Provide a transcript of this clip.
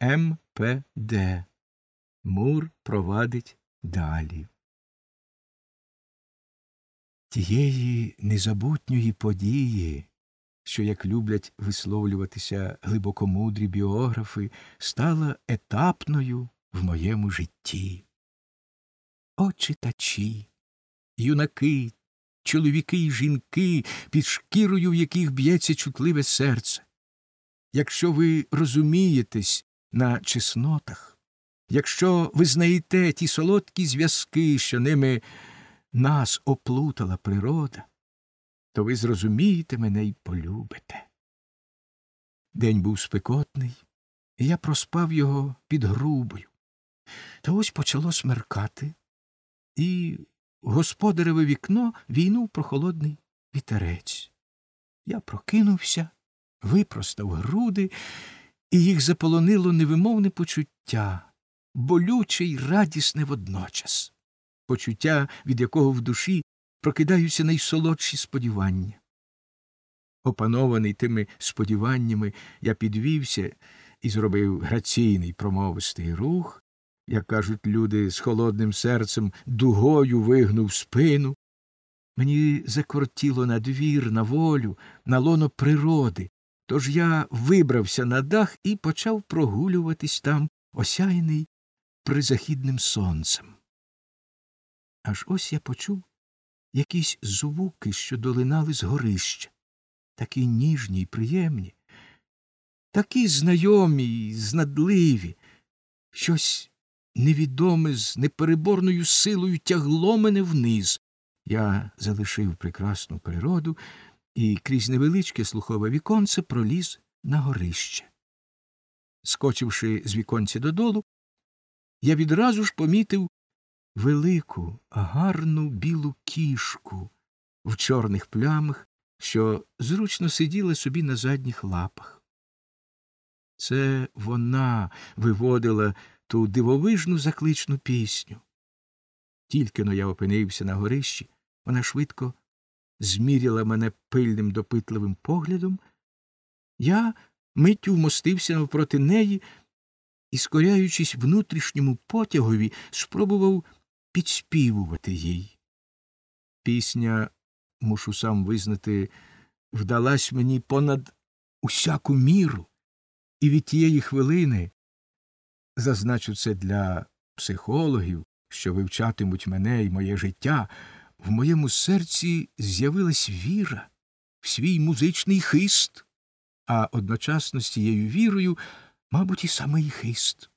МПД. Мур провадить далі. Тієї незабутньої події, що, як люблять висловлюватися глибокомудрі біографи, стала етапною в моєму житті. О читачі, юнаки, чоловіки й жінки, під шкірою в яких б'ється чутливе серце. Якщо ви розумієтесь на чеснотах, якщо ви знаєте ті солодкі зв'язки, що ними нас оплутала природа, то ви зрозумієте мене й полюбите. День був спекотний, і я проспав його під грубою. Та ось почало смеркати, і господареве вікно війнув прохолодний вітерець. Я прокинувся, випростав груди, і їх заполонило невимовне почуття, болюче й радісне водночас, почуття, від якого в душі прокидаються найсолодші сподівання. Опанований тими сподіваннями, я підвівся і зробив граційний промовистий рух, як кажуть люди з холодним серцем, дугою вигнув спину. Мені закортіло на двір, на волю, на лоно природи, тож я вибрався на дах і почав прогулюватись там, осяяний призахідним сонцем. Аж ось я почув якісь звуки, що долинали з горища, такі ніжні й приємні, такі знайомі й знадливі, щось невідоме з непереборною силою тягло мене вниз. Я залишив прекрасну природу і крізь невеличке слухове віконце проліз на горище. Скочивши з віконця додолу, я відразу ж помітив велику, гарну білу кішку в чорних плямах, що зручно сиділа собі на задніх лапах. Це вона виводила ту дивовижну закличну пісню. Тільки но я опинився на горищі, вона швидко зміряла мене пильним допитливим поглядом. Я миттю вмостився навпроти неї і, скоряючись внутрішньому потягові, спробував підспівувати їй. Пісня, мушу сам визнати, вдалась мені понад усяку міру, і від тієї хвилини зазначу це для психологів, що вивчатимуть мене і моє життя, в моєму серці з'явилась віра в свій музичний хист, а одночасно з цією вірою, мабуть, і самий хист.